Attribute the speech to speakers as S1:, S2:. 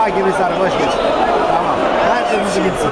S1: Kurbağa gibi sarı boş geç. Tamam. Her türlüsü gitsin.